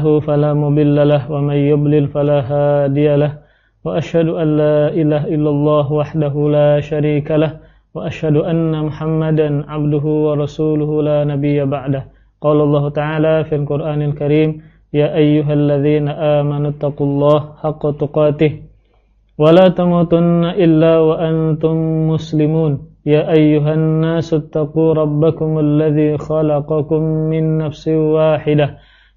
له فلا مضل له ومن يضلل فلا هادي له وأشهد أن لا إله إلا الله وحده لا شريك له وأشهد أن محمدا عبده ورسوله لا نبي بعده قال الله تعالى في القرآن الكريم يا أيها الذين آمنوا اتقوا الله حق تقاته ولا تموتن إلا وأنتم مسلمون يا أيها الناس اتقوا ربكم الذي خلقكم من نفس واحدة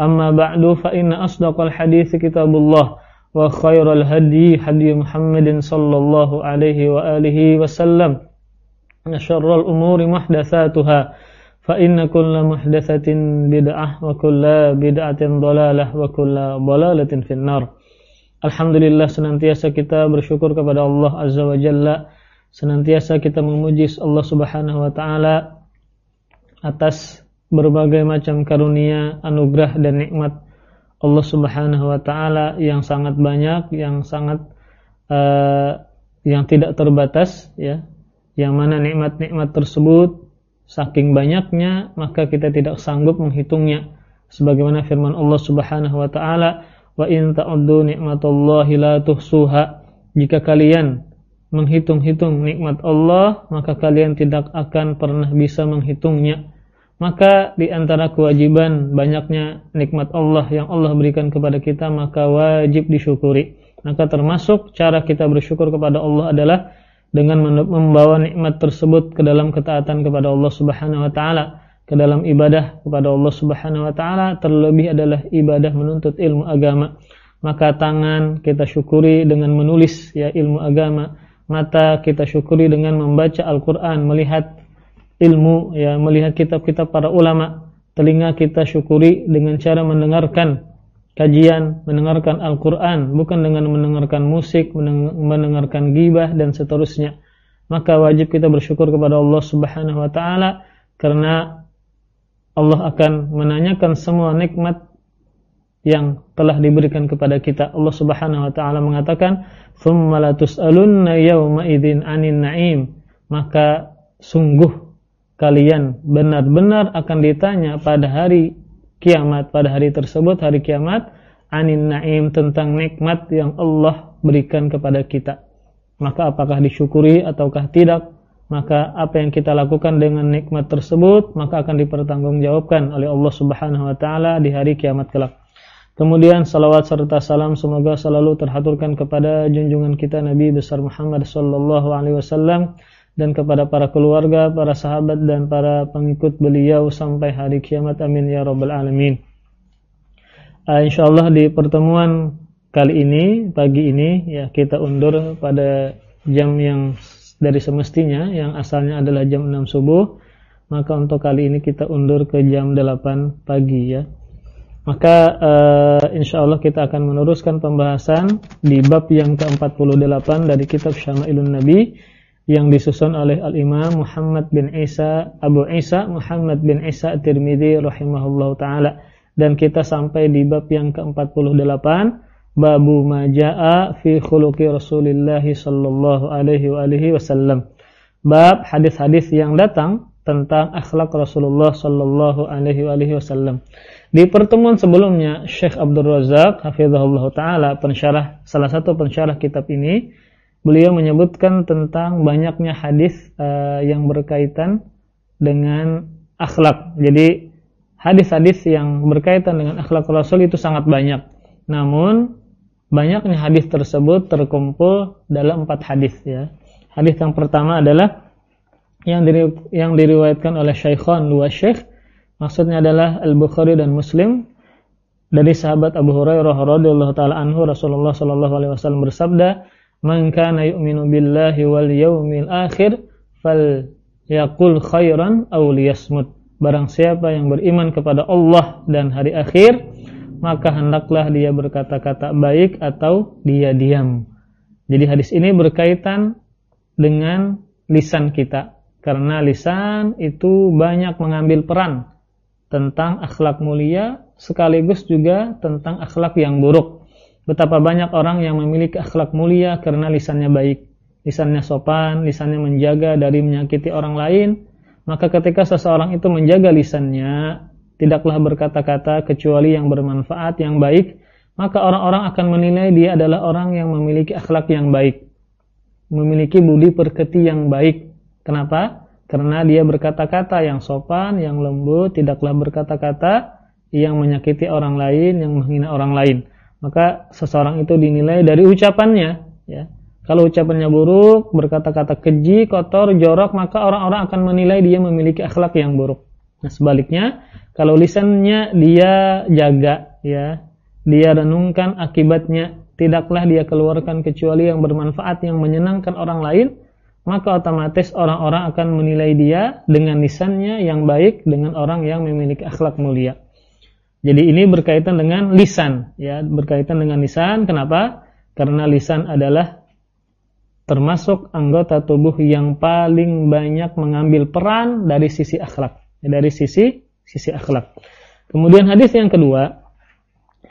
أما بعد فإن أصدق الحديث كتاب الله وخير الهدي هدي محمد صلى الله عليه وآله وسلم شر الأمور محدثاتها فإن كل محدثة بدعة وكل بدعة ضلالة وكل ضلالة في النار Alhamdulillah senantiasa kita bersyukur kepada Allah Azza wa Jalla Senantiasa kita memuji Allah Subhanahu wa Ta'ala Atas berbagai macam karunia, anugerah dan nikmat Allah Subhanahu wa taala yang sangat banyak, yang sangat uh, yang tidak terbatas ya. Yang mana nikmat-nikmat tersebut saking banyaknya maka kita tidak sanggup menghitungnya. Sebagaimana firman Allah Subhanahu wa taala wa in ta'uddu ni'matallahi la tuhsuha jika kalian menghitung-hitung nikmat Allah maka kalian tidak akan pernah bisa menghitungnya maka di antara kewajiban banyaknya nikmat Allah yang Allah berikan kepada kita maka wajib disyukuri. Maka termasuk cara kita bersyukur kepada Allah adalah dengan membawa nikmat tersebut ke dalam ketaatan kepada Allah Subhanahu wa taala ke dalam ibadah kepada Allah Subhanahu wa taala terlebih adalah ibadah menuntut ilmu agama. Maka tangan kita syukuri dengan menulis ya ilmu agama. Mata kita syukuri dengan membaca Al-Qur'an melihat ilmu ya melihat kitab-kitab para ulama telinga kita syukuri dengan cara mendengarkan kajian mendengarkan Al-Qur'an bukan dengan mendengarkan musik mendengarkan gibah dan seterusnya maka wajib kita bersyukur kepada Allah Subhanahu wa taala karena Allah akan menanyakan semua nikmat yang telah diberikan kepada kita. Allah Subhanahu wa taala mengatakan, "Tsumma la idzin 'anin na'im." Maka sungguh kalian benar-benar akan ditanya pada hari kiamat, pada hari tersebut hari kiamat, 'anin na'im tentang nikmat yang Allah berikan kepada kita. Maka apakah disyukuri ataukah tidak? maka apa yang kita lakukan dengan nikmat tersebut maka akan dipertanggungjawabkan oleh Allah Subhanahu wa taala di hari kiamat kelak. Kemudian salawat serta salam semoga selalu terhaturkan kepada junjungan kita Nabi besar Muhammad sallallahu alaihi wasallam dan kepada para keluarga, para sahabat dan para pengikut beliau sampai hari kiamat. Amin ya rabbal alamin. Uh, insyaallah di pertemuan kali ini pagi ini ya kita undur pada jam yang dari semestinya yang asalnya adalah jam 6 subuh maka untuk kali ini kita undur ke jam 8 pagi ya maka uh, insya Allah kita akan meneruskan pembahasan di bab yang ke-48 dari kitab Syama'ilun Nabi yang disusun oleh Al-Imam Muhammad bin Isa Abu Isa Muhammad bin Isa Tirmidzi rahimahullah taala dan kita sampai di bab yang ke-48 babu majaa fi khuluqi Rasulillah sallallahu alaihi wa alihi wasallam. Bab hadis-hadis yang datang tentang akhlak Rasulullah sallallahu alaihi wa alihi wasallam. Di pertemuan sebelumnya Syekh Abdul Razak hafizahullah taala pensyarah salah satu pensyarah kitab ini beliau menyebutkan tentang banyaknya hadis uh, yang berkaitan dengan akhlak. Jadi hadis-hadis yang berkaitan dengan akhlak Rasul itu sangat banyak. Namun banyaknya hadis tersebut terkumpul dalam empat hadis ya. Hadis yang pertama adalah yang diri, yang diriwayatkan oleh Syaikhan dua syekh maksudnya adalah Al-Bukhari dan Muslim dari sahabat Abu Hurairah radhiyallahu taala anhu Rasulullah sallallahu alaihi wasallam bersabda man kana yu'minu billahi wal yawmil akhir fal yaqul khairan aw liyasmut barang siapa yang beriman kepada Allah dan hari akhir maka hendaklah dia berkata-kata baik atau dia diam. Jadi hadis ini berkaitan dengan lisan kita. Karena lisan itu banyak mengambil peran tentang akhlak mulia sekaligus juga tentang akhlak yang buruk. Betapa banyak orang yang memiliki akhlak mulia karena lisannya baik, lisannya sopan, lisannya menjaga dari menyakiti orang lain. Maka ketika seseorang itu menjaga lisannya, tidaklah berkata-kata kecuali yang bermanfaat, yang baik, maka orang-orang akan menilai dia adalah orang yang memiliki akhlak yang baik, memiliki budi perketi yang baik. Kenapa? Karena dia berkata-kata yang sopan, yang lembut, tidaklah berkata-kata yang menyakiti orang lain, yang menghina orang lain. Maka seseorang itu dinilai dari ucapannya, ya. Kalau ucapannya buruk, berkata-kata keji, kotor, jorok, maka orang-orang akan menilai dia memiliki akhlak yang buruk. Nah, sebaliknya, kalau lisannya dia jaga ya, dia renungkan akibatnya, tidaklah dia keluarkan kecuali yang bermanfaat yang menyenangkan orang lain, maka otomatis orang-orang akan menilai dia dengan lisannya yang baik dengan orang yang memiliki akhlak mulia. Jadi ini berkaitan dengan lisan ya, berkaitan dengan lisan. Kenapa? Karena lisan adalah termasuk anggota tubuh yang paling banyak mengambil peran dari sisi akhlak, dari sisi sisi akhlak. Kemudian hadis yang kedua,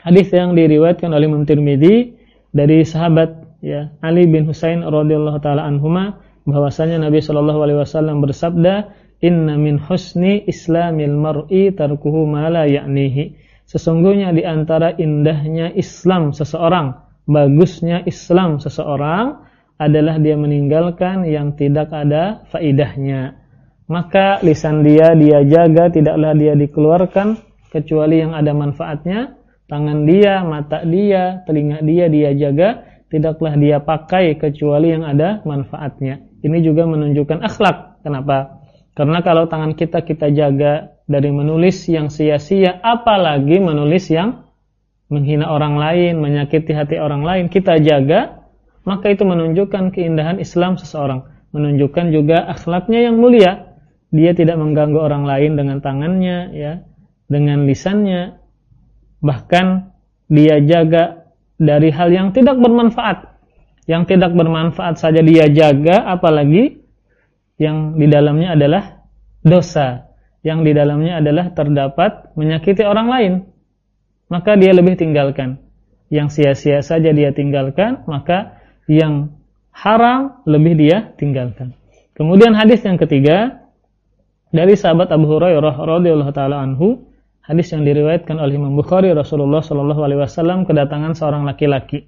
hadis yang diriwayatkan oleh Imam Tirmidzi dari sahabat ya Ali bin Husain radhiyallahu taala anhuma bahwasanya Nabi Shallallahu alaihi wasallam bersabda, "Inna min husni islamil mar'i tarkuhu ma la ya'nihi." Sesungguhnya di antara indahnya Islam seseorang, bagusnya Islam seseorang adalah dia meninggalkan yang tidak ada faidahnya maka lisan dia dia jaga tidaklah dia dikeluarkan kecuali yang ada manfaatnya. Tangan dia mata dia telinga dia dia jaga tidaklah dia pakai kecuali yang ada manfaatnya. Ini juga menunjukkan akhlak. Kenapa? Karena kalau tangan kita kita jaga dari menulis yang sia-sia apalagi menulis yang menghina orang lain menyakiti hati orang lain kita jaga maka itu menunjukkan keindahan Islam seseorang. Menunjukkan juga akhlaknya yang mulia. Dia tidak mengganggu orang lain dengan tangannya ya dengan lisannya. Bahkan dia jaga dari hal yang tidak bermanfaat. Yang tidak bermanfaat saja dia jaga apalagi yang di dalamnya adalah dosa yang di dalamnya adalah terdapat menyakiti orang lain maka dia lebih tinggalkan yang sia-sia saja dia tinggalkan maka yang haram lebih dia tinggalkan kemudian hadis yang ketiga dari sahabat Abu Hurairah radhiyallahu taala anhu, hadis yang diriwayatkan oleh Imam Bukhari Rasulullah shallallahu alaihi wasallam kedatangan seorang laki-laki.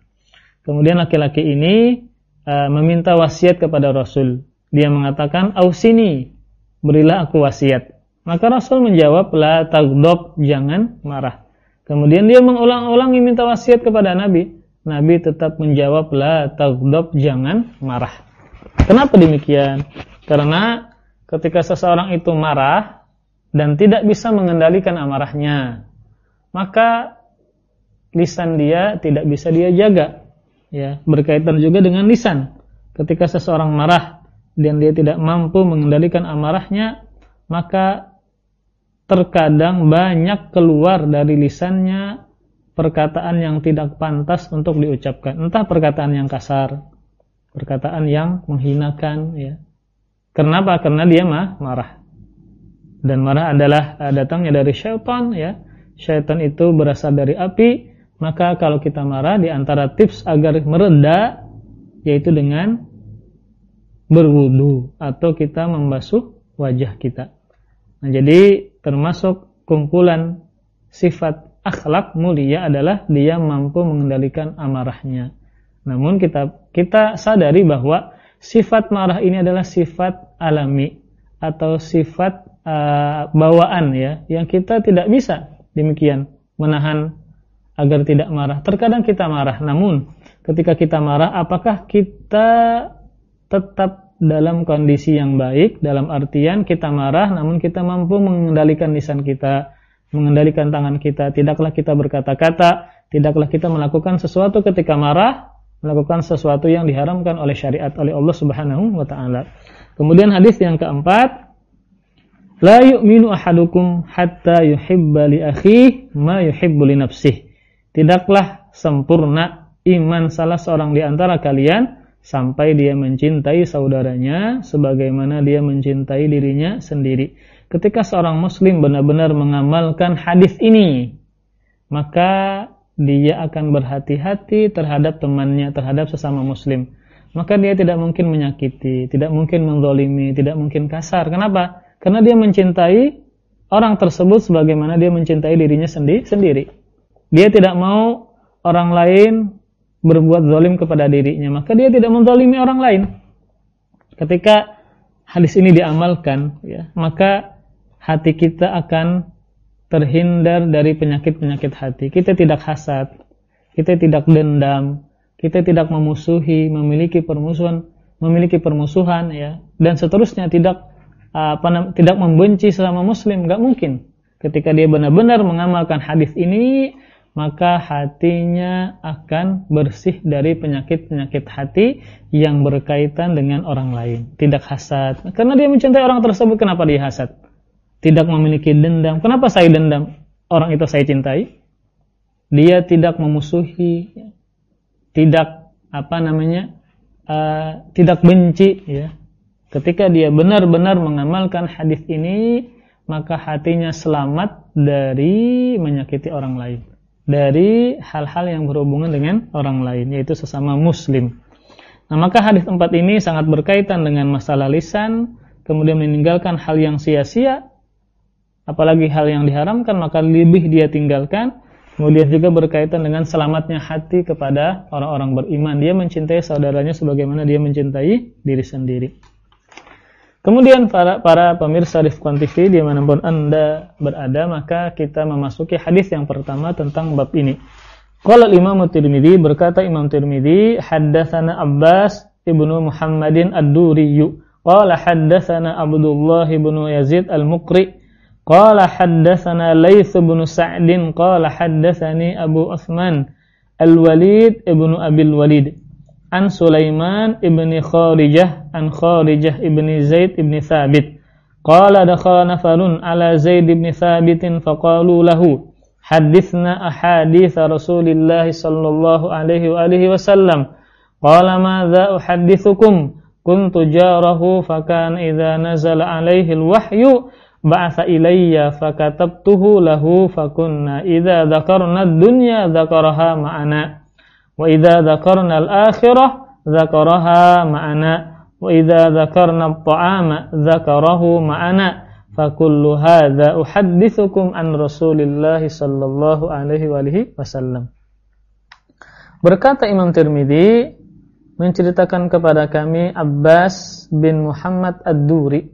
Kemudian laki-laki ini uh, meminta wasiat kepada Rasul. Dia mengatakan, "Ausini, berilah aku wasiat." Maka Rasul menjawab, "La tagdob, jangan marah." Kemudian dia mengulang-ulang meminta wasiat kepada Nabi. Nabi tetap menjawab, "La tagdob, jangan marah." Kenapa demikian? Karena ketika seseorang itu marah dan tidak bisa mengendalikan amarahnya, maka lisan dia tidak bisa dia jaga. Ya, berkaitan juga dengan lisan. Ketika seseorang marah dan dia tidak mampu mengendalikan amarahnya, maka terkadang banyak keluar dari lisannya perkataan yang tidak pantas untuk diucapkan. Entah perkataan yang kasar, perkataan yang menghinakan, ya, Kenapa? Karena dia mah marah. Dan marah adalah uh, datangnya dari syaitan ya. Syaitan itu berasal dari api, maka kalau kita marah di antara tips agar mereda yaitu dengan berwudu atau kita membasuh wajah kita. Nah, jadi termasuk kumpulan sifat akhlak mulia adalah dia mampu mengendalikan amarahnya. Namun kita kita sadari bahwa sifat marah ini adalah sifat alami atau sifat uh, bawaan ya yang kita tidak bisa demikian menahan agar tidak marah. Terkadang kita marah, namun ketika kita marah apakah kita tetap dalam kondisi yang baik dalam artian kita marah namun kita mampu mengendalikan lisan kita, mengendalikan tangan kita, tidaklah kita berkata-kata, tidaklah kita melakukan sesuatu ketika marah melakukan sesuatu yang diharamkan oleh syariat oleh Allah Subhanahu wa taala. Kemudian hadis yang keempat, la yu'minu ahadukum hatta yuhibba li akhihi ma yuhibbu li nafsihi. tidaklah sempurna iman salah seorang di antara kalian sampai dia mencintai saudaranya sebagaimana dia mencintai dirinya sendiri. Ketika seorang muslim benar-benar mengamalkan hadis ini, maka dia akan berhati-hati terhadap temannya, terhadap sesama muslim. Maka dia tidak mungkin menyakiti, tidak mungkin menzolimi, tidak mungkin kasar. Kenapa? Karena dia mencintai orang tersebut sebagaimana dia mencintai dirinya sendi sendiri. Dia tidak mau orang lain berbuat zalim kepada dirinya, maka dia tidak menzalimi orang lain. Ketika hadis ini diamalkan, ya, maka hati kita akan terhindar dari penyakit-penyakit hati. Kita tidak hasad, kita tidak dendam, kita tidak memusuhi, memiliki permusuhan, memiliki permusuhan ya, dan seterusnya tidak apa tidak membenci sesama muslim, nggak mungkin. Ketika dia benar-benar mengamalkan hadis ini, maka hatinya akan bersih dari penyakit-penyakit hati yang berkaitan dengan orang lain. Tidak hasad. Karena dia mencintai orang tersebut, kenapa dia hasad? Tidak memiliki dendam. Kenapa saya dendam? Orang itu saya cintai. Dia tidak memusuhi, tidak apa namanya, uh, tidak benci, ya. Ketika dia benar-benar mengamalkan hadis ini, maka hatinya selamat dari menyakiti orang lain. Dari hal-hal yang berhubungan dengan orang lain, yaitu sesama muslim. Nah, maka hadis empat ini sangat berkaitan dengan masalah lisan, kemudian meninggalkan hal yang sia-sia, apalagi hal yang diharamkan, maka lebih dia tinggalkan. Kemudian juga berkaitan dengan selamatnya hati kepada orang-orang beriman. Dia mencintai saudaranya sebagaimana dia mencintai diri sendiri. Kemudian para para pemirsa Rifqan TV di mana pun anda berada maka kita memasuki hadis yang pertama tentang bab ini. Qala Imam Tirmidzi berkata Imam Tirmidzi haddatsana Abbas ibnu Muhammadin Ad-Duri qala haddatsana Abdullah ibnu Yazid Al-Muqri qala haddatsana Laits ibnu Sa'din qala haddatsani Abu Utsman Al-Walid ibnu Abil Walid an Sulaiman ibni Kharijah an Kharijah ibni Zaid ibni Thabit. Qala dakhala nafarun ala Zaid ibni Thabit faqalu lahu hadithna ahadith Rasulillah sallallahu alaihi wa alihi wasallam. Qala madza uhaddithukum? Kuntu jarahu fakan idza nazala alaihi alwahyu ba'atha ilayya fakatabtuhu lahu fakunna idza dzakarna ad-dunya dzakaraha ma'ana Wa idza dzakarna al-akhirah dzakaraha ma'ana wa idza dzakarna at-ta'ama dzakarahu ma'ana fa kullu hadza uhaddithukum an Rasulillah sallallahu alaihi wa alihi. Berkata Imam Tirmidzi menceritakan kepada kami Abbas bin Muhammad Ad-Duri.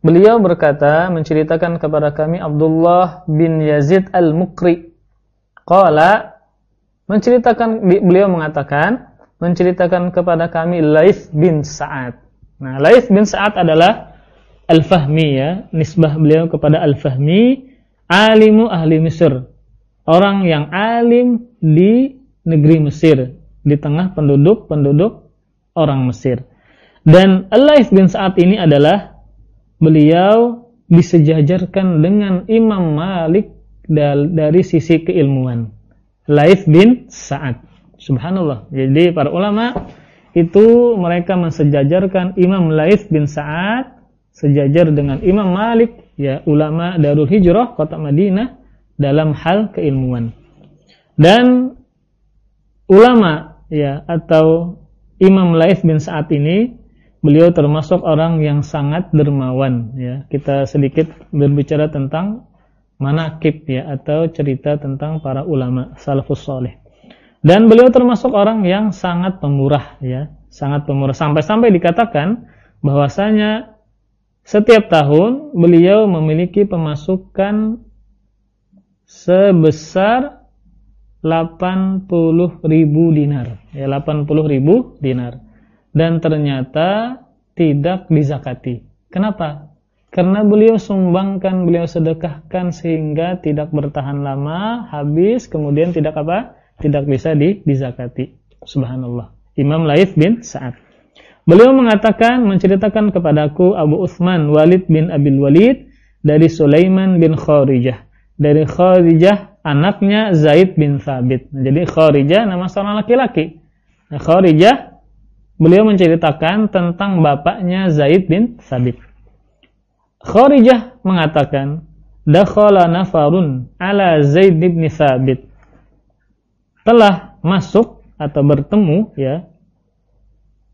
Beliau berkata menceritakan kepada kami Abdullah bin Yazid Al-Mukri. Qala menceritakan beliau mengatakan menceritakan kepada kami Laith bin Sa'ad. Nah, Laith bin Sa'ad adalah Al-Fahmi ya, nisbah beliau kepada Al-Fahmi, alimu ahli Mesir. Orang yang alim di negeri Mesir, di tengah penduduk-penduduk orang Mesir. Dan Laith bin Sa'ad ini adalah beliau disejajarkan dengan Imam Malik dari sisi keilmuan. Laif bin Sa'ad. Subhanallah. Jadi para ulama itu mereka mensejajarkan Imam Laif bin Sa'ad sejajar dengan Imam Malik ya ulama Darul Hijrah kota Madinah dalam hal keilmuan. Dan ulama ya atau Imam Laif bin Sa'ad ini beliau termasuk orang yang sangat dermawan ya. Kita sedikit berbicara tentang manakib ya atau cerita tentang para ulama salafus soleh. Dan beliau termasuk orang yang sangat pemurah ya, sangat pemurah. Sampai-sampai dikatakan bahwasanya setiap tahun beliau memiliki pemasukan sebesar 80 ribu dinar ya 80 ribu dinar. Dan ternyata tidak dizakati. Kenapa karena beliau sumbangkan, beliau sedekahkan sehingga tidak bertahan lama, habis, kemudian tidak apa? Tidak bisa di, dizakati. Subhanallah. Imam Laif bin Sa'ad. Beliau mengatakan, menceritakan kepadaku Abu Uthman Walid bin Abil Walid dari Sulaiman bin Kharijah. Dari Kharijah anaknya Zaid bin Thabit. Jadi Kharijah nama seorang laki-laki. Nah, beliau menceritakan tentang bapaknya Zaid bin Thabit. Kharijah mengatakan, "Dakhala nafarun ala Zaid bin Thabit." Telah masuk atau bertemu ya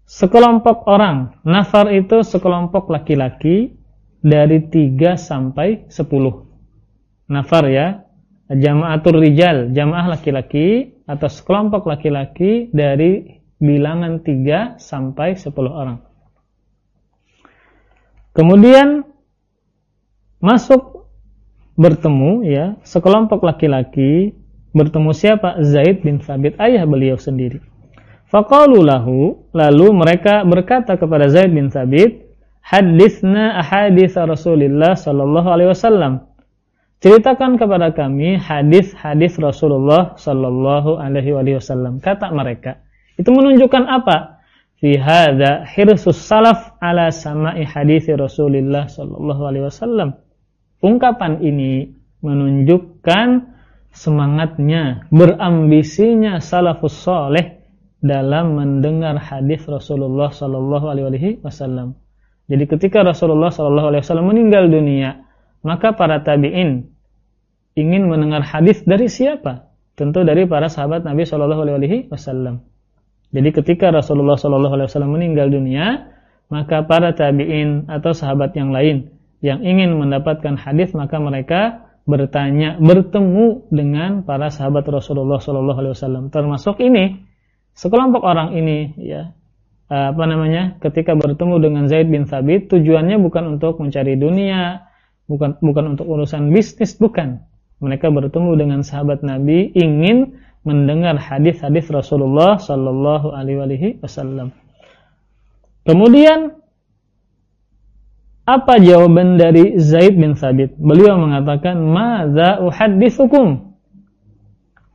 sekelompok orang. Nafar itu sekelompok laki-laki dari 3 sampai 10. Nafar ya, jamaatul rijal, jamaah laki-laki atau sekelompok laki-laki dari bilangan 3 sampai 10 orang. Kemudian masuk bertemu ya, sekelompok laki-laki bertemu siapa? Zaid bin Thabit, ayah beliau sendiri. Faqalu lahu, lalu mereka berkata kepada Zaid bin Thabit, "Haditsna ahadits Rasulullah sallallahu alaihi wasallam." Ceritakan kepada kami hadis-hadis Rasulullah Sallallahu Alaihi Wasallam. Kata mereka, itu menunjukkan apa? Fi hadza hirsus salaf ala sama'i hadis Rasulullah Sallallahu Alaihi Wasallam. Ungkapan ini menunjukkan semangatnya, berambisinya salafus soleh dalam mendengar hadis Rasulullah Sallallahu Alaihi Wasallam. Jadi ketika Rasulullah Sallallahu Alaihi Wasallam meninggal dunia, maka para tabi'in ingin mendengar hadis dari siapa? Tentu dari para sahabat Nabi Shallallahu Alaihi Wasallam. Jadi ketika Rasulullah Shallallahu Alaihi Wasallam meninggal dunia, maka para tabi'in atau sahabat yang lain yang ingin mendapatkan hadis maka mereka bertanya, bertemu dengan para sahabat Rasulullah Shallallahu Alaihi Wasallam. Termasuk ini sekelompok orang ini, ya apa namanya, ketika bertemu dengan Zaid bin Thabit, tujuannya bukan untuk mencari dunia, bukan bukan untuk urusan bisnis bukan mereka bertemu dengan sahabat Nabi ingin mendengar hadis-hadis Rasulullah sallallahu alaihi wasallam kemudian apa jawaban dari Zaid bin Sabit beliau mengatakan madza uhadditsukum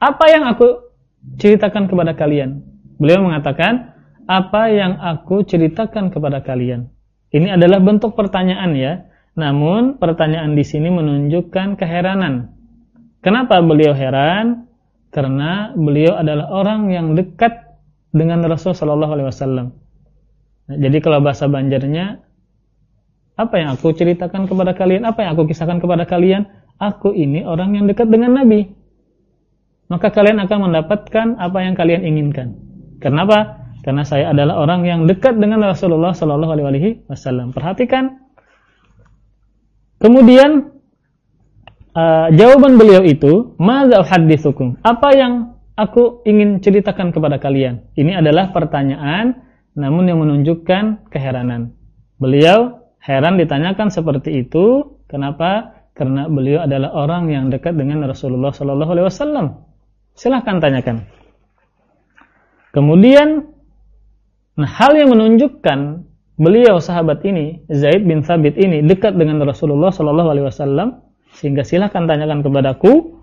apa yang aku ceritakan kepada kalian beliau mengatakan apa yang aku ceritakan kepada kalian ini adalah bentuk pertanyaan ya namun pertanyaan di sini menunjukkan keheranan. Kenapa beliau heran? Karena beliau adalah orang yang dekat dengan Rasul Shallallahu Alaihi Wasallam. Jadi kalau bahasa Banjarnya, apa yang aku ceritakan kepada kalian? Apa yang aku kisahkan kepada kalian? Aku ini orang yang dekat dengan Nabi. Maka kalian akan mendapatkan apa yang kalian inginkan. Kenapa? Karena saya adalah orang yang dekat dengan Rasulullah Shallallahu Alaihi Wasallam. Perhatikan Kemudian uh, jawaban beliau itu, "Madza uhadditsukum?" Apa yang aku ingin ceritakan kepada kalian? Ini adalah pertanyaan namun yang menunjukkan keheranan. Beliau heran ditanyakan seperti itu, kenapa? Karena beliau adalah orang yang dekat dengan Rasulullah sallallahu alaihi wasallam. Silahkan tanyakan. Kemudian nah hal yang menunjukkan beliau sahabat ini Zaid bin Thabit ini dekat dengan Rasulullah Shallallahu Alaihi Wasallam sehingga silahkan tanyakan kepadaku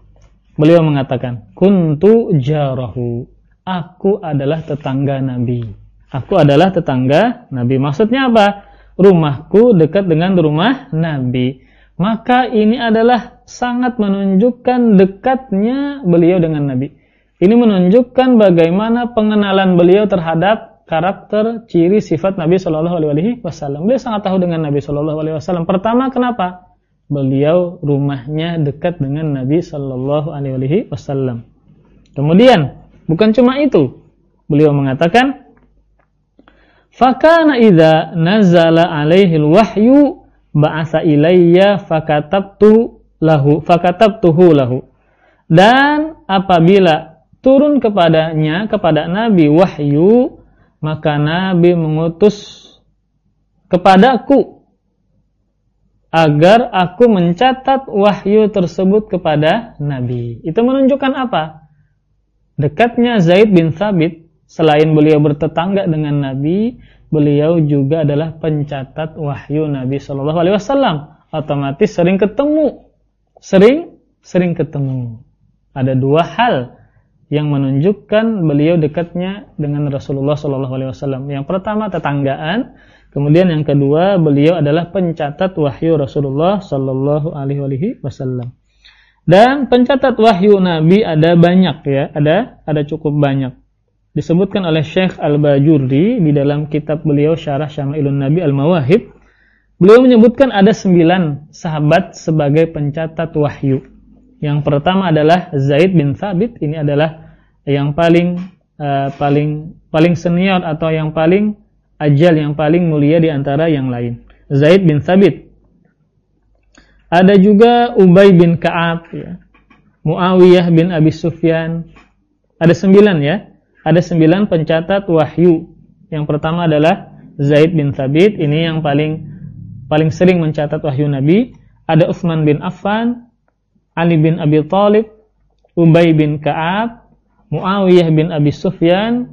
beliau mengatakan kuntu jarahu aku adalah tetangga Nabi aku adalah tetangga Nabi maksudnya apa rumahku dekat dengan rumah Nabi maka ini adalah sangat menunjukkan dekatnya beliau dengan Nabi ini menunjukkan bagaimana pengenalan beliau terhadap karakter, ciri, sifat Nabi Shallallahu Alaihi Wasallam. Beliau sangat tahu dengan Nabi Shallallahu Alaihi Wasallam. Pertama, kenapa? Beliau rumahnya dekat dengan Nabi Shallallahu Alaihi Wasallam. Kemudian, bukan cuma itu, beliau mengatakan, Fakana idza nazala alaihi wahyu ba'asa ilayya fakatabtu lahu fakatabtuhu lahu. Dan apabila turun kepadanya kepada Nabi wahyu maka Nabi mengutus kepadaku agar aku mencatat wahyu tersebut kepada Nabi. Itu menunjukkan apa? Dekatnya Zaid bin Thabit, selain beliau bertetangga dengan Nabi, beliau juga adalah pencatat wahyu Nabi Shallallahu Alaihi Wasallam. Otomatis sering ketemu, sering, sering ketemu. Ada dua hal yang menunjukkan beliau dekatnya dengan Rasulullah Shallallahu Alaihi Wasallam. Yang pertama tetanggaan, kemudian yang kedua beliau adalah pencatat wahyu Rasulullah Shallallahu Alaihi Wasallam. Dan pencatat wahyu Nabi ada banyak ya, ada ada cukup banyak. Disebutkan oleh Syekh Al-Bajurri di dalam kitab beliau Syarah Syama'ilun Nabi Al-Mawahib. Beliau menyebutkan ada sembilan sahabat sebagai pencatat wahyu. Yang pertama adalah Zaid bin Thabit. Ini adalah yang paling uh, paling paling senior atau yang paling ajal, yang paling mulia di antara yang lain. Zaid bin Thabit ada juga Ubay bin Ka'ab, ya. Muawiyah bin Abi Sufyan. Ada sembilan ya. Ada sembilan pencatat wahyu. Yang pertama adalah Zaid bin Thabit. Ini yang paling paling sering mencatat wahyu Nabi. Ada Utsman bin Affan, Ali bin Abi Thalib, Ubay bin Ka'ab, Muawiyah bin Abi Sufyan.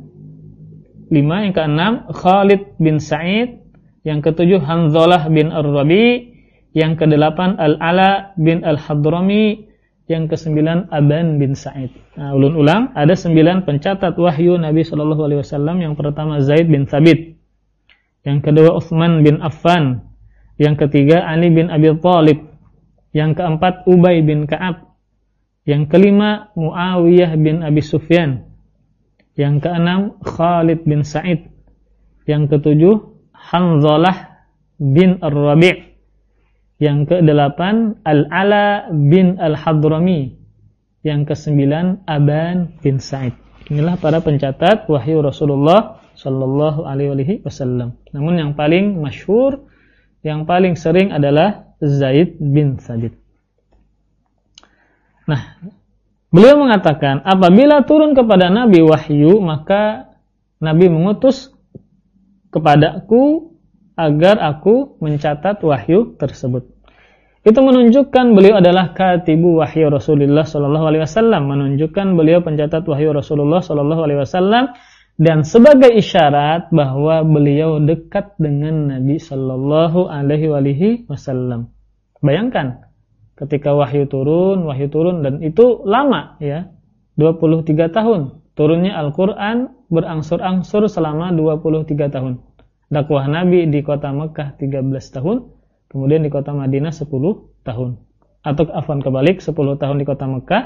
Lima yang keenam Khalid bin Sa'id. Yang ketujuh Hanzalah bin Ar-Rabi yang kedelapan Al-Ala bin Al-Hadrami, yang kesembilan Aban bin Sa'id. Nah, ulun ulang, ada sembilan pencatat wahyu Nabi Shallallahu alaihi wasallam. Yang pertama Zaid bin Thabit. Yang kedua Uthman bin Affan. Yang ketiga Ali bin Abi Thalib. Yang keempat Ubay bin Ka'ab. Yang kelima Muawiyah bin Abi Sufyan. Yang keenam Khalid bin Sa'id. Yang ketujuh Hanzalah bin Ar-Rabi' Yang ke-8 Al-Ala bin Al-Hadrami. Yang ke-9 Aban bin Sa'id. Inilah para pencatat wahyu Rasulullah sallallahu alaihi wasallam. Namun yang paling masyhur, yang paling sering adalah Zaid bin Sabit. Nah, beliau mengatakan, apabila turun kepada Nabi wahyu, maka Nabi mengutus kepadaku agar aku mencatat wahyu tersebut. Itu menunjukkan beliau adalah katibu wahyu Rasulullah sallallahu alaihi wasallam, menunjukkan beliau pencatat wahyu Rasulullah sallallahu alaihi wasallam dan sebagai isyarat bahwa beliau dekat dengan Nabi sallallahu alaihi wasallam. Bayangkan ketika wahyu turun, wahyu turun dan itu lama ya. 23 tahun. Turunnya Al-Qur'an berangsur-angsur selama 23 tahun dakwah Nabi di kota Mekah 13 tahun, kemudian di kota Madinah 10 tahun. Atau afwan kebalik 10 tahun di kota Mekah,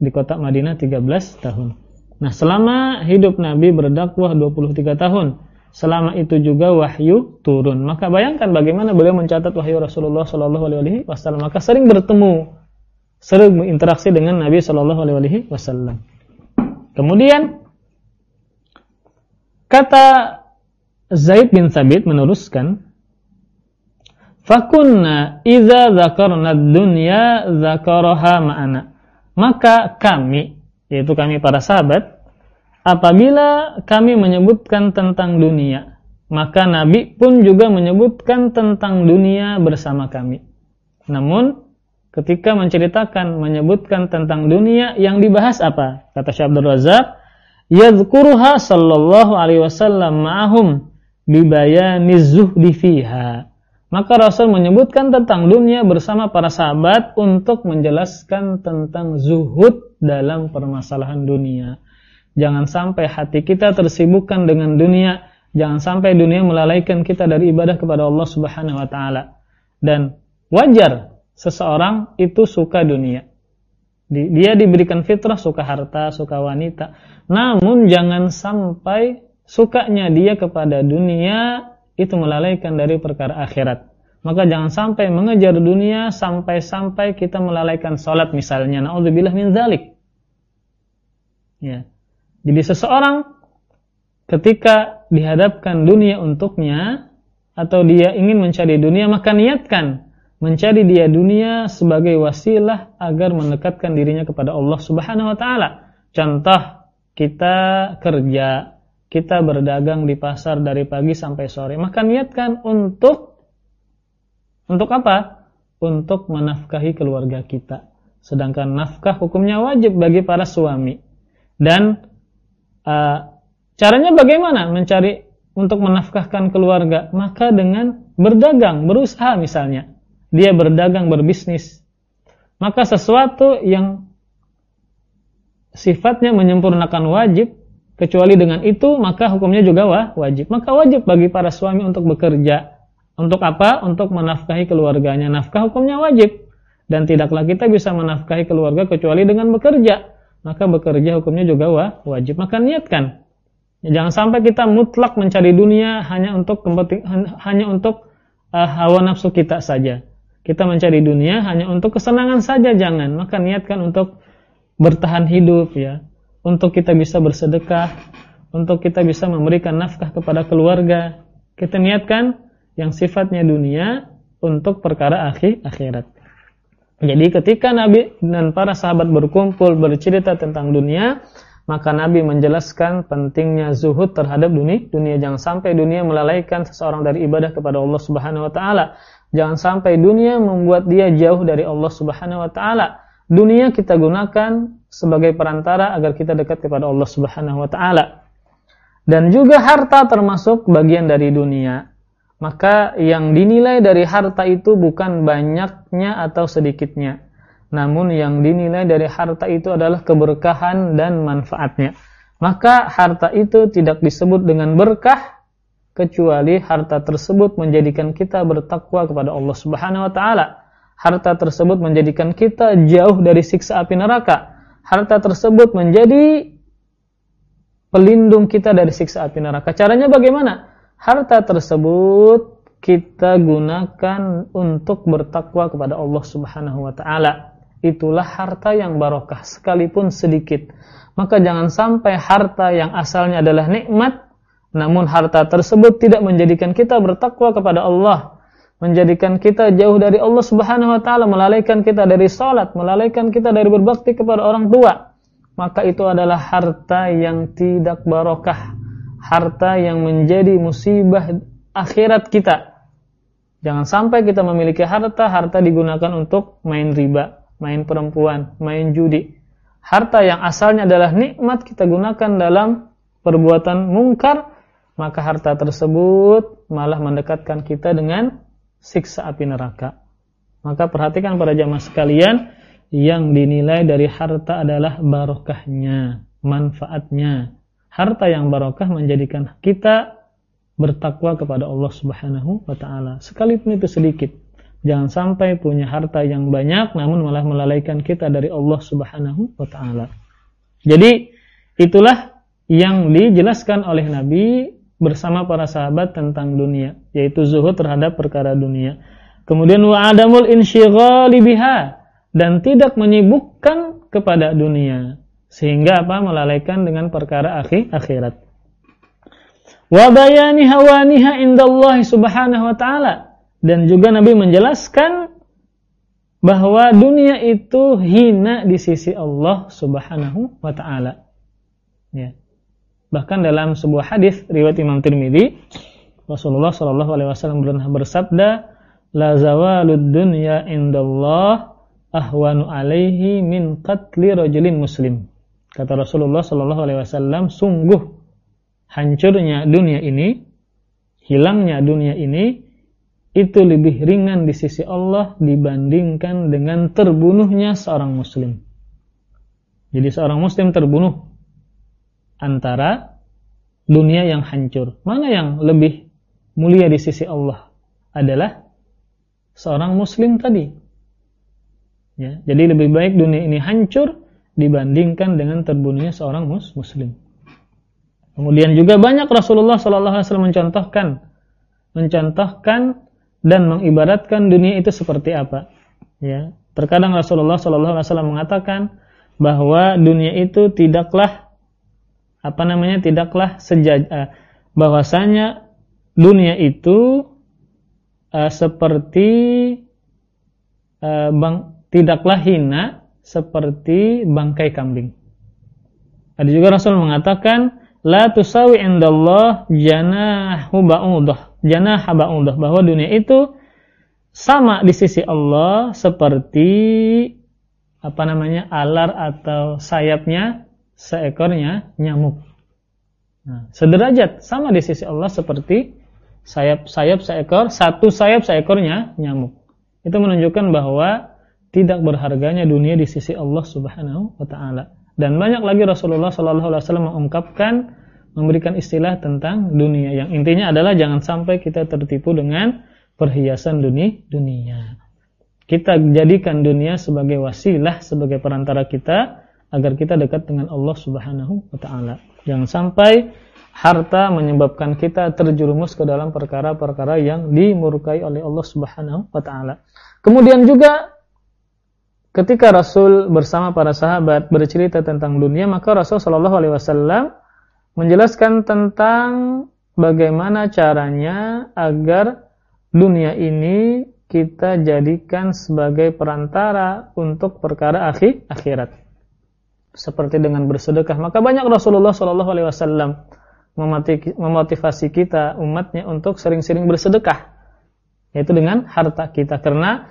di kota Madinah 13 tahun. Nah, selama hidup Nabi berdakwah 23 tahun, selama itu juga wahyu turun. Maka bayangkan bagaimana beliau mencatat wahyu Rasulullah Shallallahu alaihi wasallam. Maka sering bertemu, sering berinteraksi dengan Nabi Shallallahu alaihi wasallam. Kemudian kata Zaid bin Sabit meneruskan, Fakunna idza dzakarna dunya dzakaraha ma'ana. Maka kami, yaitu kami para sahabat, apabila kami menyebutkan tentang dunia, maka Nabi pun juga menyebutkan tentang dunia bersama kami. Namun, ketika menceritakan, menyebutkan tentang dunia, yang dibahas apa? Kata Syekh Abdul Razak, yadhkuruha sallallahu alaihi wasallam ma'ahum bibayani zuhdi fiha. Maka Rasul menyebutkan tentang dunia bersama para sahabat untuk menjelaskan tentang zuhud dalam permasalahan dunia. Jangan sampai hati kita tersibukkan dengan dunia, jangan sampai dunia melalaikan kita dari ibadah kepada Allah Subhanahu wa taala. Dan wajar seseorang itu suka dunia. Dia diberikan fitrah suka harta, suka wanita. Namun jangan sampai sukanya dia kepada dunia itu melalaikan dari perkara akhirat. Maka jangan sampai mengejar dunia sampai-sampai kita melalaikan sholat misalnya. Na'udzubillah min zalik. Ya. Jadi seseorang ketika dihadapkan dunia untuknya atau dia ingin mencari dunia maka niatkan mencari dia dunia sebagai wasilah agar mendekatkan dirinya kepada Allah Subhanahu wa taala. Contoh kita kerja kita berdagang di pasar dari pagi sampai sore, maka niatkan untuk untuk apa? Untuk menafkahi keluarga kita. Sedangkan nafkah hukumnya wajib bagi para suami. Dan uh, caranya bagaimana mencari untuk menafkahkan keluarga? Maka dengan berdagang, berusaha misalnya. Dia berdagang, berbisnis. Maka sesuatu yang sifatnya menyempurnakan wajib Kecuali dengan itu maka hukumnya juga wah, wajib. Maka wajib bagi para suami untuk bekerja. Untuk apa? Untuk menafkahi keluarganya. Nafkah hukumnya wajib. dan tidaklah kita bisa menafkahi keluarga kecuali dengan bekerja. Maka bekerja hukumnya juga wajib. Maka niatkan. Jangan sampai kita mutlak mencari dunia hanya untuk hanya untuk uh, hawa nafsu kita saja. Kita mencari dunia hanya untuk kesenangan saja jangan. Maka niatkan untuk bertahan hidup ya. Untuk kita bisa bersedekah, untuk kita bisa memberikan nafkah kepada keluarga. Kita niatkan yang sifatnya dunia untuk perkara akhir akhirat. Jadi ketika Nabi dan para sahabat berkumpul bercerita tentang dunia, maka Nabi menjelaskan pentingnya zuhud terhadap dunia. Dunia jangan sampai dunia melalaikan seseorang dari ibadah kepada Allah Subhanahu wa taala. Jangan sampai dunia membuat dia jauh dari Allah Subhanahu wa taala. Dunia kita gunakan sebagai perantara agar kita dekat kepada Allah Subhanahu wa taala. Dan juga harta termasuk bagian dari dunia maka yang dinilai dari harta itu bukan banyaknya atau sedikitnya. Namun yang dinilai dari harta itu adalah keberkahan dan manfaatnya. Maka harta itu tidak disebut dengan berkah kecuali harta tersebut menjadikan kita bertakwa kepada Allah Subhanahu wa taala. Harta tersebut menjadikan kita jauh dari siksa api neraka. Harta tersebut menjadi pelindung kita dari siksa api neraka. Caranya bagaimana? harta tersebut kita gunakan untuk bertakwa kepada Allah Subhanahu wa taala. Itulah harta yang barokah sekalipun sedikit. Maka jangan sampai harta yang asalnya adalah nikmat namun harta tersebut tidak menjadikan kita bertakwa kepada Allah, menjadikan kita jauh dari Allah Subhanahu wa taala, melalaikan kita dari salat, melalaikan kita dari berbakti kepada orang tua. Maka itu adalah harta yang tidak barokah harta yang menjadi musibah akhirat kita. Jangan sampai kita memiliki harta, harta digunakan untuk main riba, main perempuan, main judi. Harta yang asalnya adalah nikmat kita gunakan dalam perbuatan mungkar, maka harta tersebut malah mendekatkan kita dengan siksa api neraka. Maka perhatikan para jamaah sekalian, yang dinilai dari harta adalah barokahnya, manfaatnya, harta yang barokah menjadikan kita bertakwa kepada Allah Subhanahu wa taala. Sekalipun itu sedikit. Jangan sampai punya harta yang banyak namun malah melalaikan kita dari Allah Subhanahu wa taala. Jadi itulah yang dijelaskan oleh Nabi bersama para sahabat tentang dunia, yaitu zuhud terhadap perkara dunia. Kemudian wa adamul insyighali biha dan tidak menyibukkan kepada dunia sehingga apa melalaikan dengan perkara akhir akhirat wa bayani hawaniha indallahi subhanahu wa ta'ala dan juga Nabi menjelaskan bahwa dunia itu hina di sisi Allah subhanahu wa ta'ala ya. Bahkan dalam sebuah hadis riwayat Imam Tirmidzi Rasulullah Shallallahu alaihi wasallam pernah bersabda la zawalud dunya indallah ahwanu alaihi min qatli rajulin muslim Kata Rasulullah Shallallahu Alaihi Wasallam, sungguh hancurnya dunia ini, hilangnya dunia ini, itu lebih ringan di sisi Allah dibandingkan dengan terbunuhnya seorang Muslim. Jadi seorang Muslim terbunuh antara dunia yang hancur. Mana yang lebih mulia di sisi Allah adalah seorang Muslim tadi. Ya, jadi lebih baik dunia ini hancur dibandingkan dengan terbunuhnya seorang mus muslim. Kemudian juga banyak Rasulullah Shallallahu Alaihi Wasallam mencontohkan, mencontohkan dan mengibaratkan dunia itu seperti apa. Ya, terkadang Rasulullah Shallallahu Alaihi Wasallam mengatakan bahwa dunia itu tidaklah apa namanya tidaklah sejaj uh, bahwasanya dunia itu uh, seperti uh, bang tidaklah hina seperti bangkai kambing. Ada juga Rasul mengatakan la tusawi indallah janahu ba'udah, janah ba'udah bahwa dunia itu sama di sisi Allah seperti apa namanya alar atau sayapnya seekornya nyamuk. Nah, sederajat sama di sisi Allah seperti sayap-sayap seekor satu sayap seekornya nyamuk. Itu menunjukkan bahwa tidak berharganya dunia di sisi Allah Subhanahu wa taala. Dan banyak lagi Rasulullah sallallahu alaihi wasallam mengungkapkan memberikan istilah tentang dunia yang intinya adalah jangan sampai kita tertipu dengan perhiasan dunia dunia. kita jadikan dunia sebagai wasilah, sebagai perantara kita agar kita dekat dengan Allah Subhanahu wa taala. Jangan sampai harta menyebabkan kita terjerumus ke dalam perkara-perkara yang dimurkai oleh Allah Subhanahu wa taala. Kemudian juga ketika Rasul bersama para sahabat bercerita tentang dunia, maka Rasul Shallallahu alaihi wasallam menjelaskan tentang bagaimana caranya agar dunia ini kita jadikan sebagai perantara untuk perkara akhir akhirat. Seperti dengan bersedekah, maka banyak Rasulullah Shallallahu Alaihi Wasallam memotivasi kita umatnya untuk sering-sering bersedekah, yaitu dengan harta kita. Karena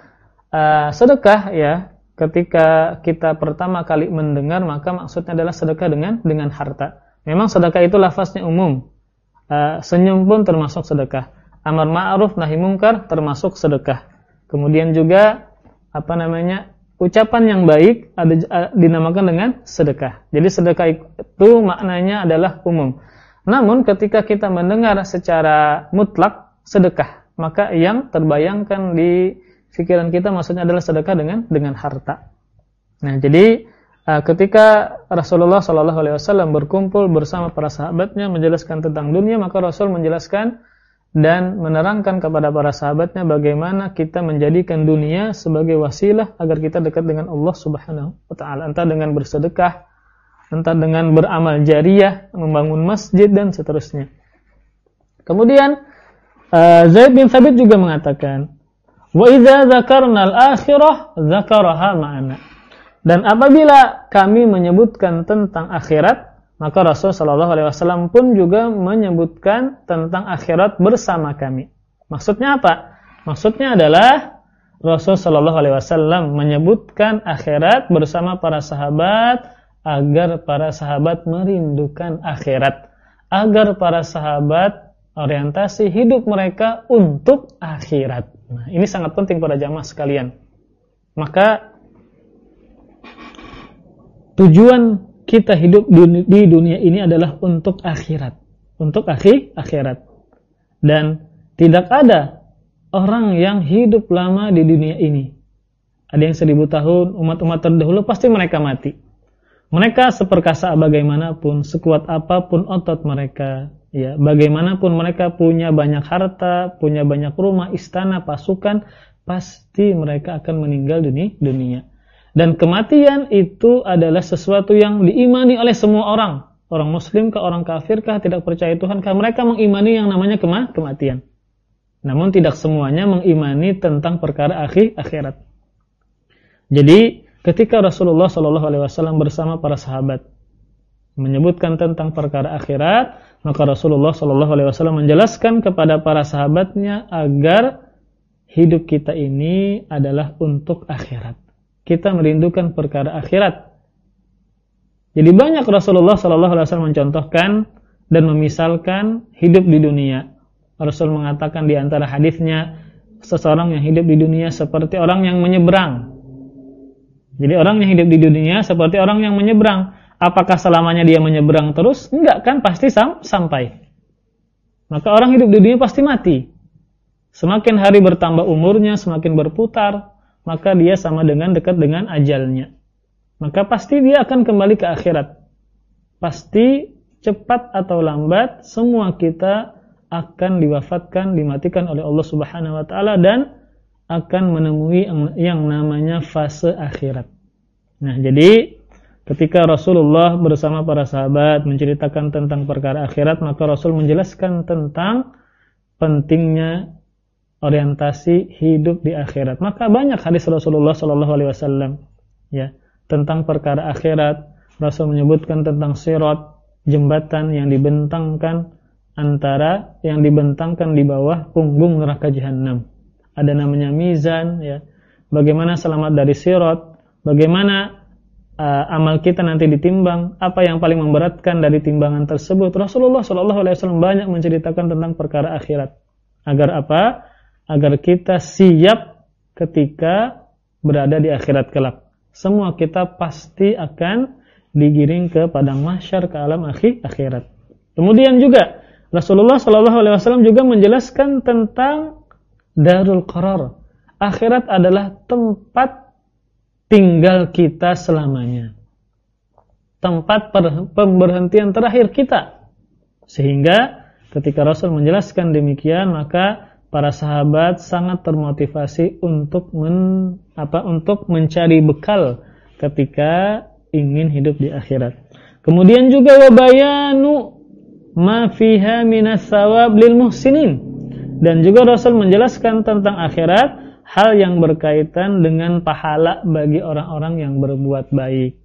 uh, sedekah ya, ketika kita pertama kali mendengar, maka maksudnya adalah sedekah dengan dengan harta. Memang sedekah itu lafaznya umum, uh, senyum pun termasuk sedekah amar ma'ruf nahi mungkar termasuk sedekah. Kemudian juga apa namanya? Ucapan yang baik ada dinamakan dengan sedekah. Jadi sedekah itu maknanya adalah umum. Namun ketika kita mendengar secara mutlak sedekah, maka yang terbayangkan di pikiran kita maksudnya adalah sedekah dengan dengan harta. Nah, jadi ketika Rasulullah Shallallahu alaihi wasallam berkumpul bersama para sahabatnya menjelaskan tentang dunia, maka Rasul menjelaskan dan menerangkan kepada para sahabatnya bagaimana kita menjadikan dunia sebagai wasilah agar kita dekat dengan Allah Subhanahu wa taala. Entah dengan bersedekah entah dengan beramal jariah membangun masjid dan seterusnya. Kemudian uh, Zaid bin Thabit juga mengatakan wa idza dzakarna al-akhirah dzakaraha ma'ana. Dan apabila kami menyebutkan tentang akhirat maka Rasul Shallallahu Alaihi Wasallam pun juga menyebutkan tentang akhirat bersama kami. Maksudnya apa? Maksudnya adalah Rasul Shallallahu Alaihi Wasallam menyebutkan akhirat bersama para sahabat agar para sahabat merindukan akhirat, agar para sahabat orientasi hidup mereka untuk akhirat. Nah, ini sangat penting para jamaah sekalian. Maka tujuan kita hidup di dunia ini adalah untuk akhirat, untuk akhir akhirat. Dan tidak ada orang yang hidup lama di dunia ini. Ada yang seribu tahun, umat-umat terdahulu pasti mereka mati. Mereka seperkasa bagaimanapun, sekuat apa pun otot mereka, ya, bagaimanapun mereka punya banyak harta, punya banyak rumah, istana, pasukan, pasti mereka akan meninggal di dunia. Dan kematian itu adalah sesuatu yang diimani oleh semua orang. Orang muslim ke orang kafir kah, tidak percaya Tuhan kah, mereka mengimani yang namanya kema kematian. Namun tidak semuanya mengimani tentang perkara akhir akhirat. Jadi ketika Rasulullah Shallallahu Alaihi Wasallam bersama para sahabat menyebutkan tentang perkara akhirat, maka Rasulullah Shallallahu Alaihi Wasallam menjelaskan kepada para sahabatnya agar hidup kita ini adalah untuk akhirat kita merindukan perkara akhirat. Jadi banyak Rasulullah Shallallahu Alaihi Wasallam mencontohkan dan memisalkan hidup di dunia. Rasul mengatakan di antara hadisnya seseorang yang hidup di dunia seperti orang yang menyeberang. Jadi orang yang hidup di dunia seperti orang yang menyeberang. Apakah selamanya dia menyeberang terus? Enggak kan, pasti sam sampai. Maka orang hidup di dunia pasti mati. Semakin hari bertambah umurnya, semakin berputar, maka dia sama dengan dekat dengan ajalnya. Maka pasti dia akan kembali ke akhirat. Pasti cepat atau lambat semua kita akan diwafatkan, dimatikan oleh Allah Subhanahu wa taala dan akan menemui yang namanya fase akhirat. Nah, jadi ketika Rasulullah bersama para sahabat menceritakan tentang perkara akhirat, maka Rasul menjelaskan tentang pentingnya orientasi hidup di akhirat. Maka banyak hadis Rasulullah Shallallahu Alaihi Wasallam ya tentang perkara akhirat. Rasul menyebutkan tentang sirat jembatan yang dibentangkan antara yang dibentangkan di bawah punggung neraka jahanam. Ada namanya mizan ya. Bagaimana selamat dari sirat, bagaimana uh, amal kita nanti ditimbang, apa yang paling memberatkan dari timbangan tersebut. Rasulullah Shallallahu alaihi wasallam banyak menceritakan tentang perkara akhirat. Agar apa? Agar kita siap ketika berada di akhirat kelak. Semua kita pasti akan digiring ke padang mahsyar ke alam akhir akhirat. Kemudian juga Rasulullah Shallallahu Alaihi Wasallam juga menjelaskan tentang darul qarar akhirat adalah tempat tinggal kita selamanya. Tempat pemberhentian terakhir kita. Sehingga ketika Rasul menjelaskan demikian, maka para sahabat sangat termotivasi untuk men, apa untuk mencari bekal ketika ingin hidup di akhirat. Kemudian juga wabayanu ma fiha minas sawab lil muhsinin. Dan juga Rasul menjelaskan tentang akhirat hal yang berkaitan dengan pahala bagi orang-orang yang berbuat baik.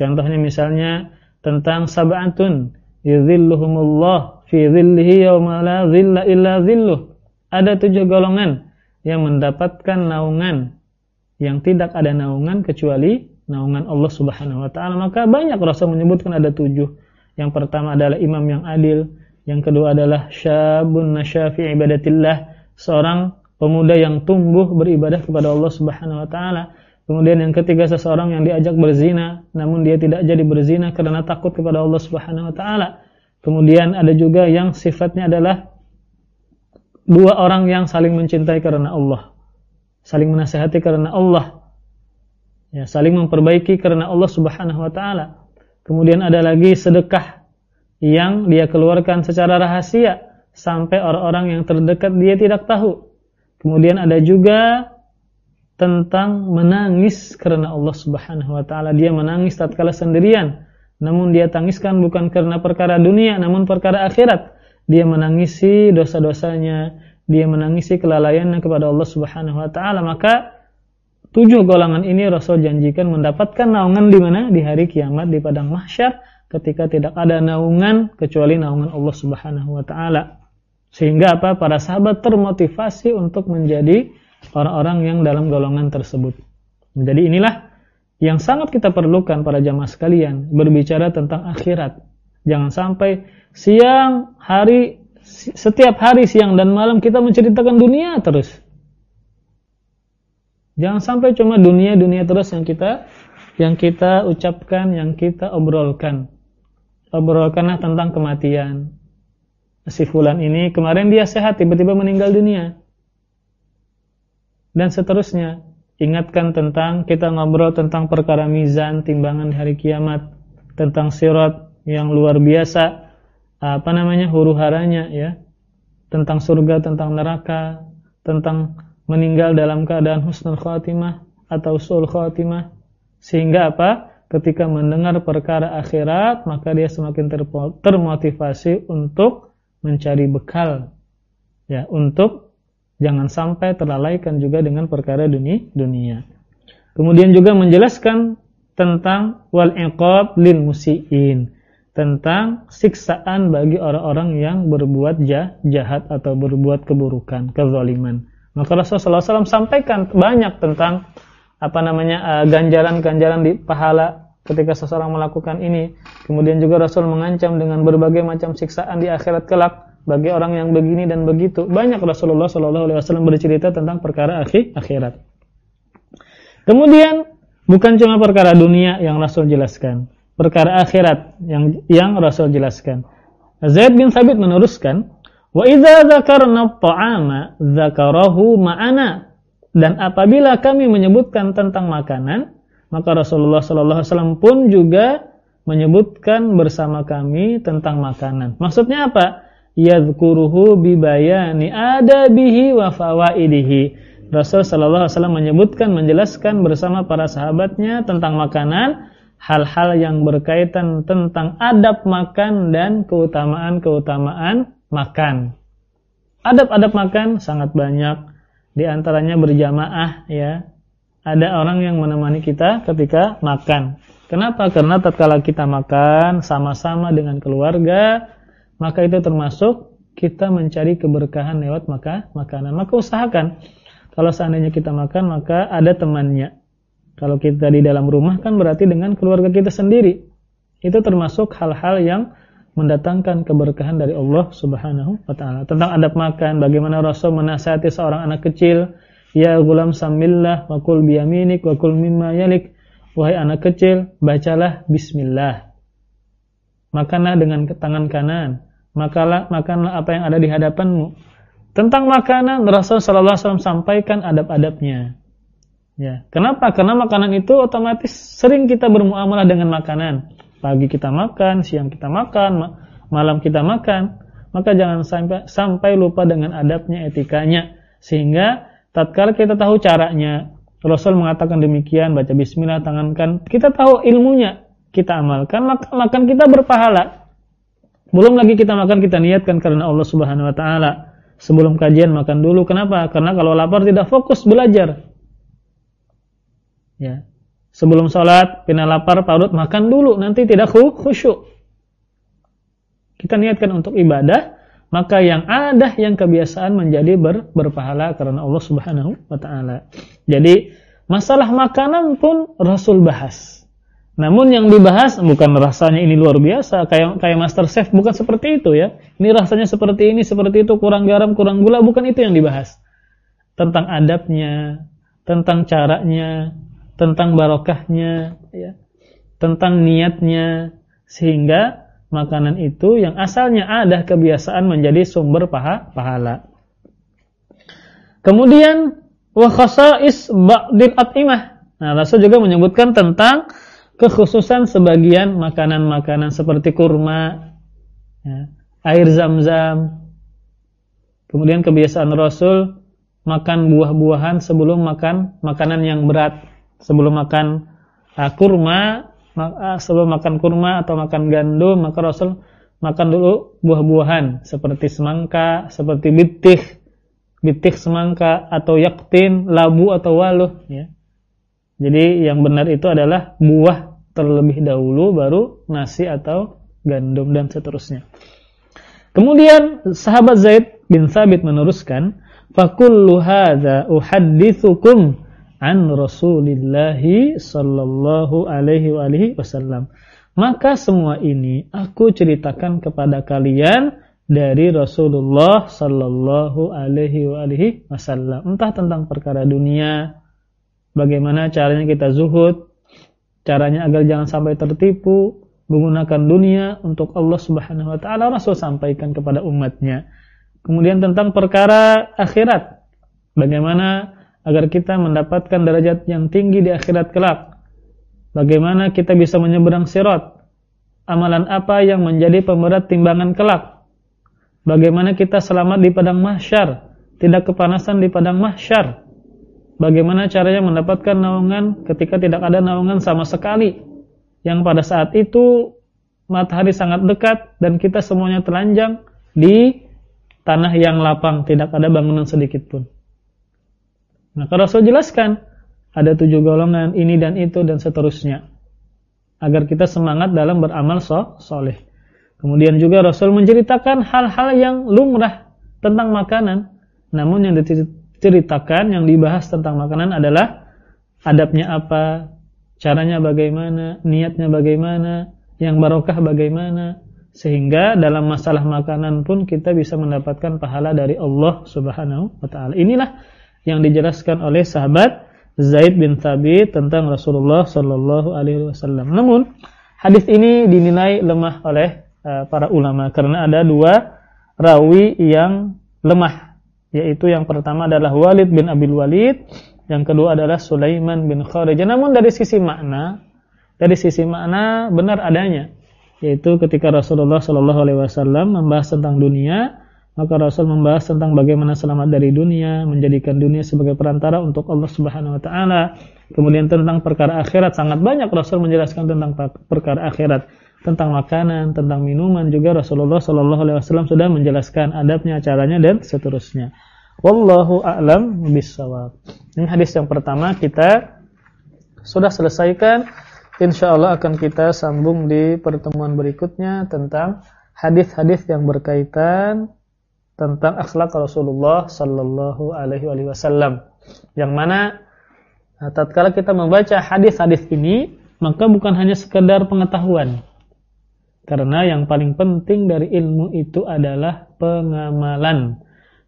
Contohnya misalnya tentang sab'atun yuzilluhumullah fi zillihi yawma la zilla illa. Ada tujuh golongan yang mendapatkan naungan yang tidak ada naungan kecuali naungan Allah Subhanahu wa taala. Maka banyak Rasul menyebutkan ada tujuh. Yang pertama adalah imam yang adil, yang kedua adalah syabun nasyafi ibadatillah, seorang pemuda yang tumbuh beribadah kepada Allah Subhanahu wa taala. Kemudian yang ketiga seseorang yang diajak berzina namun dia tidak jadi berzina karena takut kepada Allah Subhanahu wa taala. Kemudian ada juga yang sifatnya adalah dua orang yang saling mencintai karena Allah. Saling menasihati karena Allah ya, saling memperbaiki karena Allah Subhanahu wa taala. Kemudian ada lagi sedekah yang dia keluarkan secara rahasia sampai orang-orang yang terdekat dia tidak tahu. Kemudian ada juga tentang menangis karena Allah Subhanahu wa taala. Dia menangis tatkala sendirian, namun dia tangiskan bukan karena perkara dunia namun perkara akhirat. Dia menangisi dosa-dosanya, dia menangisi kelalaiannya kepada Allah Subhanahu wa taala, maka Tujuh golongan ini Rasul janjikan mendapatkan naungan di mana? Di hari kiamat di padang mahsyar ketika tidak ada naungan kecuali naungan Allah Subhanahu wa taala. Sehingga apa? Para sahabat termotivasi untuk menjadi orang-orang yang dalam golongan tersebut. Jadi inilah yang sangat kita perlukan para jamaah sekalian berbicara tentang akhirat. Jangan sampai siang, hari, setiap hari siang dan malam kita menceritakan dunia terus. Jangan sampai cuma dunia-dunia terus yang kita yang kita ucapkan, yang kita obrolkan. Obrolkanlah tentang kematian. Si fulan ini kemarin dia sehat tiba-tiba meninggal dunia. Dan seterusnya. Ingatkan tentang kita ngobrol tentang perkara mizan, timbangan hari kiamat, tentang sirat yang luar biasa, apa namanya huru-haranya ya. Tentang surga, tentang neraka, tentang meninggal dalam keadaan husnul khatimah atau sul khatimah. Sehingga apa? Ketika mendengar perkara akhirat maka dia semakin termotivasi untuk mencari bekal ya. Untuk jangan sampai terlalaikan juga dengan perkara dunia dunia. Kemudian juga menjelaskan tentang wal iqab lil musiin tentang siksaan bagi orang-orang yang berbuat jahat atau berbuat keburukan kezaliman maka Rasulullah SAW sampaikan banyak tentang apa namanya uh, ganjaran-ganjaran di pahala ketika seseorang melakukan ini. Kemudian juga Rasul mengancam dengan berbagai macam siksaan di akhirat kelak bagi orang yang begini dan begitu. Banyak Rasulullah SAW bercerita tentang perkara akhir akhirat. Kemudian bukan cuma perkara dunia yang Rasul jelaskan, perkara akhirat yang yang Rasul jelaskan. Zaid bin Thabit meneruskan, Wa idza dzakarna ta'ama dzakarahu ma'ana. Dan apabila kami menyebutkan tentang makanan, maka Rasulullah sallallahu alaihi wasallam pun juga menyebutkan bersama kami tentang makanan. Maksudnya apa? Yadhkuruhu bibayani adabihi wa fawaidihi. Rasul sallallahu alaihi wasallam menyebutkan menjelaskan bersama para sahabatnya tentang makanan hal-hal yang berkaitan tentang adab makan dan keutamaan-keutamaan makan. Adab-adab makan sangat banyak. Di antaranya berjamaah ya. Ada orang yang menemani kita ketika makan. Kenapa? Karena tatkala kita makan sama-sama dengan keluarga, maka itu termasuk kita mencari keberkahan lewat maka makanan. Maka usahakan kalau seandainya kita makan maka ada temannya. Kalau kita di dalam rumah kan berarti dengan keluarga kita sendiri. Itu termasuk hal-hal yang mendatangkan keberkahan dari Allah Subhanahu wa taala. Tentang adab makan, bagaimana Rasul menasihati seorang anak kecil, "Ya gulam samillah wa kul biyaminik wa kul mimma yalik." Wahai anak kecil, bacalah bismillah. Makanlah dengan tangan kanan. Makalah makanlah apa yang ada di hadapanmu. Tentang makanan Rasul sallallahu alaihi wasallam sampaikan adab-adabnya. Ya, kenapa? Karena makanan itu otomatis sering kita bermuamalah dengan makanan. Pagi kita makan, siang kita makan, malam kita makan. Maka jangan sampai sampai lupa dengan adabnya, etikanya sehingga tatkala kita tahu caranya, Rasul mengatakan demikian, baca bismillah, tangankan, kita tahu ilmunya, kita amalkan, maka makan kita berpahala. Belum lagi kita makan kita niatkan karena Allah Subhanahu wa taala. Sebelum kajian makan dulu. Kenapa? Karena kalau lapar tidak fokus belajar. Ya. Sebelum sholat, pina lapar, parut, makan dulu. Nanti tidak khusyuk. Kita niatkan untuk ibadah, maka yang ada yang kebiasaan menjadi ber, berpahala karena Allah Subhanahu wa taala. Jadi, masalah makanan pun Rasul bahas. Namun yang dibahas bukan rasanya ini luar biasa kayak kayak Master Chef bukan seperti itu ya. Ini rasanya seperti ini, seperti itu, kurang garam, kurang gula, bukan itu yang dibahas. Tentang adabnya, tentang caranya, tentang barokahnya ya. Tentang niatnya sehingga makanan itu yang asalnya ada kebiasaan menjadi sumber paha, pahala. Kemudian wa khasais ba'dil at'imah. Nah, Rasul juga menyebutkan tentang kekhususan sebagian makanan-makanan seperti kurma, ya, air zam-zam. Kemudian kebiasaan Rasul makan buah-buahan sebelum makan makanan yang berat. Sebelum makan uh, kurma, uh, sebelum makan kurma atau makan gandum, maka Rasul makan dulu buah-buahan seperti semangka, seperti bitih, bitih semangka atau yaktin, labu atau waluh ya. Jadi yang benar itu adalah buah terlebih dahulu baru nasi atau gandum dan seterusnya. Kemudian sahabat Zaid bin Sabit meneruskan, "Fakullu hadza uhadditsukum an Rasulillah sallallahu alaihi wa alihi wasallam." Maka semua ini aku ceritakan kepada kalian dari Rasulullah sallallahu alaihi wa alihi wasallam. Entah tentang perkara dunia, bagaimana caranya kita zuhud, caranya agar jangan sampai tertipu, menggunakan dunia untuk Allah Subhanahu wa taala Rasul sampaikan kepada umatnya. Kemudian tentang perkara akhirat. Bagaimana agar kita mendapatkan derajat yang tinggi di akhirat kelak. Bagaimana kita bisa menyeberang sirat. Amalan apa yang menjadi pemberat timbangan kelak. Bagaimana kita selamat di padang mahsyar, tidak kepanasan di padang mahsyar Bagaimana caranya mendapatkan naungan ketika tidak ada naungan sama sekali? Yang pada saat itu matahari sangat dekat dan kita semuanya telanjang di tanah yang lapang, tidak ada bangunan sedikit pun. Maka Rasul jelaskan, ada tujuh golongan ini dan itu dan seterusnya. Agar kita semangat dalam beramal so soleh. Kemudian juga Rasul menceritakan hal-hal yang lumrah tentang makanan. Namun yang ceritakan yang dibahas tentang makanan adalah adabnya apa, caranya bagaimana, niatnya bagaimana, yang barokah bagaimana, sehingga dalam masalah makanan pun kita bisa mendapatkan pahala dari Allah Subhanahu wa taala. Inilah yang dijelaskan oleh sahabat Zaid bin Thabit tentang Rasulullah sallallahu alaihi wasallam. Namun hadis ini dinilai lemah oleh uh, para ulama karena ada dua rawi yang lemah yaitu yang pertama adalah Walid bin Abil Walid, yang kedua adalah Sulaiman bin Kharijah. Namun dari sisi makna, dari sisi makna benar adanya, yaitu ketika Rasulullah Shallallahu Alaihi Wasallam membahas tentang dunia, maka Rasul membahas tentang bagaimana selamat dari dunia, menjadikan dunia sebagai perantara untuk Allah Subhanahu Wa Taala. Kemudian tentang perkara akhirat sangat banyak Rasul menjelaskan tentang perkara akhirat tentang makanan, tentang minuman juga Rasulullah Shallallahu Alaihi Wasallam sudah menjelaskan adabnya, caranya dan seterusnya. Wallahu a'lam bishawab. Ini hadis yang pertama kita sudah selesaikan. Insya Allah akan kita sambung di pertemuan berikutnya tentang hadis-hadis yang berkaitan tentang akhlak Rasulullah Sallallahu Alaihi Wasallam. Yang mana nah, tatkala kita membaca hadis-hadis ini, maka bukan hanya sekedar pengetahuan, karena yang paling penting dari ilmu itu adalah pengamalan.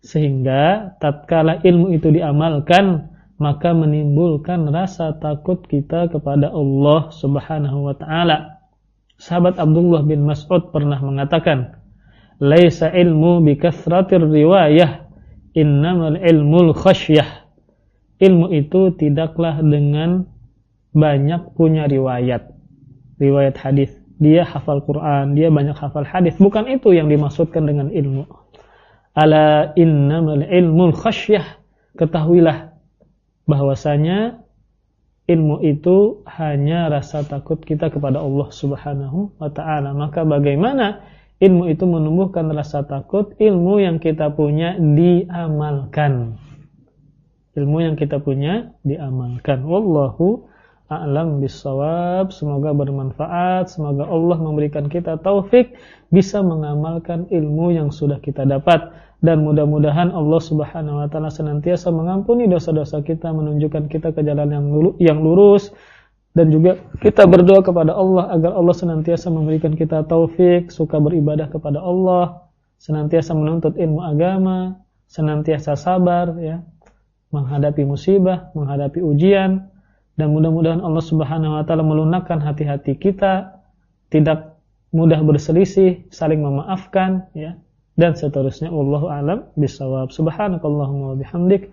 Sehingga tatkala ilmu itu diamalkan, maka menimbulkan rasa takut kita kepada Allah Subhanahu wa taala. Sahabat Abdullah bin Mas'ud pernah mengatakan, "Laisa ilmu bi kathratir riwayah, innamal ilmul khasyah. Ilmu itu tidaklah dengan banyak punya riwayat. Riwayat hadis. Dia hafal Quran, dia banyak hafal hadis. Bukan itu yang dimaksudkan dengan ilmu. Ala innamal ilmul khasyah. Ketahuilah bahwasanya ilmu itu hanya rasa takut kita kepada Allah Subhanahu wa taala. Maka bagaimana ilmu itu menumbuhkan rasa takut? Ilmu yang kita punya diamalkan. Ilmu yang kita punya diamalkan. Wallahu a'lam bisawab. Semoga bermanfaat, semoga Allah memberikan kita taufik bisa mengamalkan ilmu yang sudah kita dapat dan mudah-mudahan Allah Subhanahu wa taala senantiasa mengampuni dosa-dosa kita, menunjukkan kita ke jalan yang yang lurus dan juga kita berdoa kepada Allah agar Allah senantiasa memberikan kita taufik, suka beribadah kepada Allah, senantiasa menuntut ilmu agama, senantiasa sabar ya, menghadapi musibah, menghadapi ujian. Dan mudah-mudahan Allah Subhanahu wa taala melunakkan hati-hati kita, tidak mudah berselisih, saling memaafkan ya. Dan seterusnya wallahu alam bisawab subhanakallahumma wa bihamdik